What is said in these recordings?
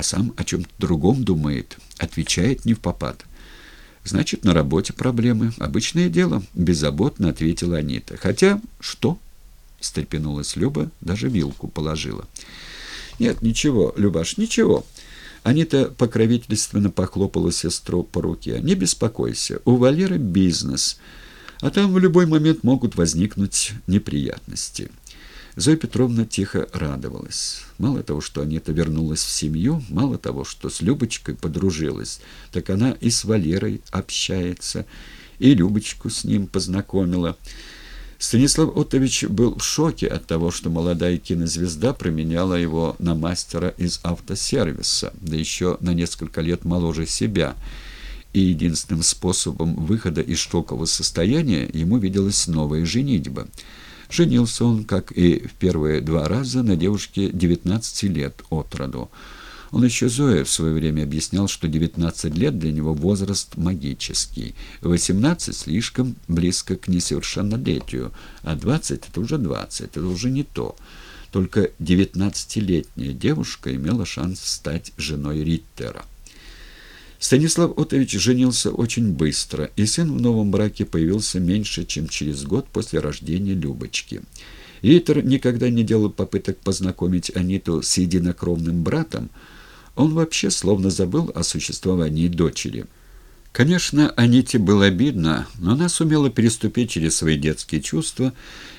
а сам о чем-то другом думает, отвечает не в попад. «Значит, на работе проблемы. Обычное дело», — беззаботно ответила Анита. «Хотя что?» — встрепенулась Люба, даже вилку положила. «Нет, ничего, Любаш, ничего». Анита покровительственно похлопала сестру по руке. «Не беспокойся, у Валеры бизнес, а там в любой момент могут возникнуть неприятности». Зоя Петровна тихо радовалась. Мало того, что Анита вернулась в семью, мало того, что с Любочкой подружилась, так она и с Валерой общается, и Любочку с ним познакомила. Станислав Отович был в шоке от того, что молодая кинозвезда променяла его на мастера из автосервиса, да еще на несколько лет моложе себя. И единственным способом выхода из шокового состояния ему виделась новая женитьба. Женился он, как и в первые два раза, на девушке 19 лет от роду. Он еще Зоя в свое время объяснял, что 19 лет для него возраст магический, 18 слишком близко к несовершеннолетию, а 20 это уже 20, это уже не то. Только 19-летняя девушка имела шанс стать женой Риттера. Станислав Отович женился очень быстро, и сын в новом браке появился меньше, чем через год после рождения Любочки. Риттер никогда не делал попыток познакомить Аниту с единокровным братом, он вообще словно забыл о существовании дочери. Конечно, Аните было обидно, но она сумела переступить через свои детские чувства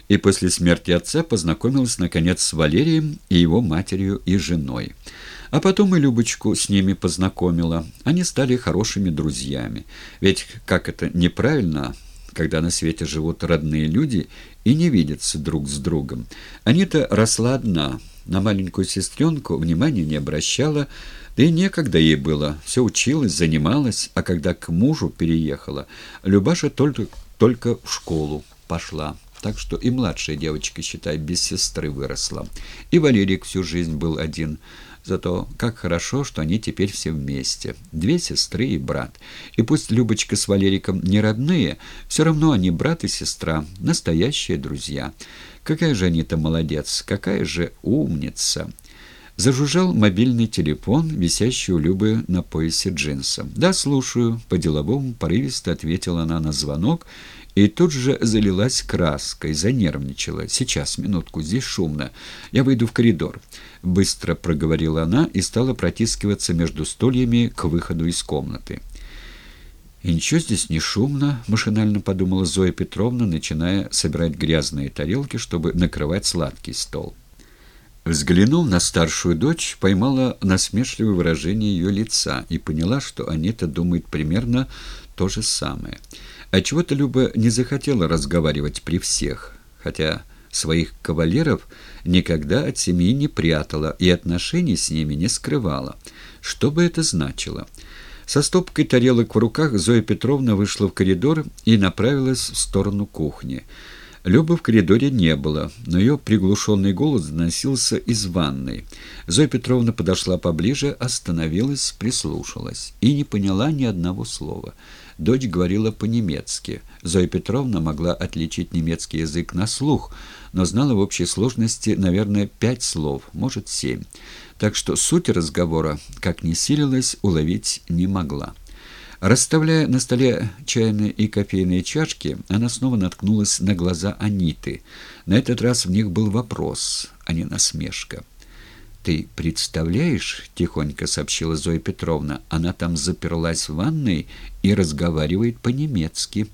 и после смерти отца познакомилась, наконец, с Валерием и его матерью и женой. А потом и Любочку с ними познакомила. Они стали хорошими друзьями. Ведь как это неправильно, когда на свете живут родные люди и не видятся друг с другом. Анита росла одна – на маленькую сестренку внимания не обращала, да и некогда ей было. Все училась, занималась, а когда к мужу переехала, Любаша только, только в школу пошла. Так что и младшая девочка, считай, без сестры выросла. И Валерик всю жизнь был один. Зато как хорошо, что они теперь все вместе. Две сестры и брат. И пусть Любочка с Валериком не родные, все равно они брат и сестра, настоящие друзья. Какая же Анита молодец, какая же умница!» Зажужжал мобильный телефон, висящий у Любы на поясе джинса. «Да, слушаю», — по-деловому порывисто ответила она на звонок и тут же залилась краской, занервничала. «Сейчас, минутку, здесь шумно. Я выйду в коридор», — быстро проговорила она и стала протискиваться между стульями к выходу из комнаты. «И ничего здесь не шумно», — машинально подумала Зоя Петровна, начиная собирать грязные тарелки, чтобы накрывать сладкий стол. Взглянув на старшую дочь, поймала насмешливое выражение ее лица и поняла, что Анита думает примерно то же самое. А чего-то Люба не захотела разговаривать при всех, хотя своих кавалеров никогда от семьи не прятала и отношений с ними не скрывала. Что бы это значило? Со стопкой тарелок в руках Зоя Петровна вышла в коридор и направилась в сторону кухни. Любы в коридоре не было, но ее приглушенный голос доносился из ванной. Зоя Петровна подошла поближе, остановилась, прислушалась и не поняла ни одного слова. Дочь говорила по-немецки. Зоя Петровна могла отличить немецкий язык на слух, но знала в общей сложности, наверное, пять слов, может, семь. Так что суть разговора, как ни силилась, уловить не могла. Расставляя на столе чайные и кофейные чашки, она снова наткнулась на глаза Аниты. На этот раз в них был вопрос, а не насмешка. «Ты представляешь?» — тихонько сообщила Зоя Петровна. «Она там заперлась в ванной и разговаривает по-немецки».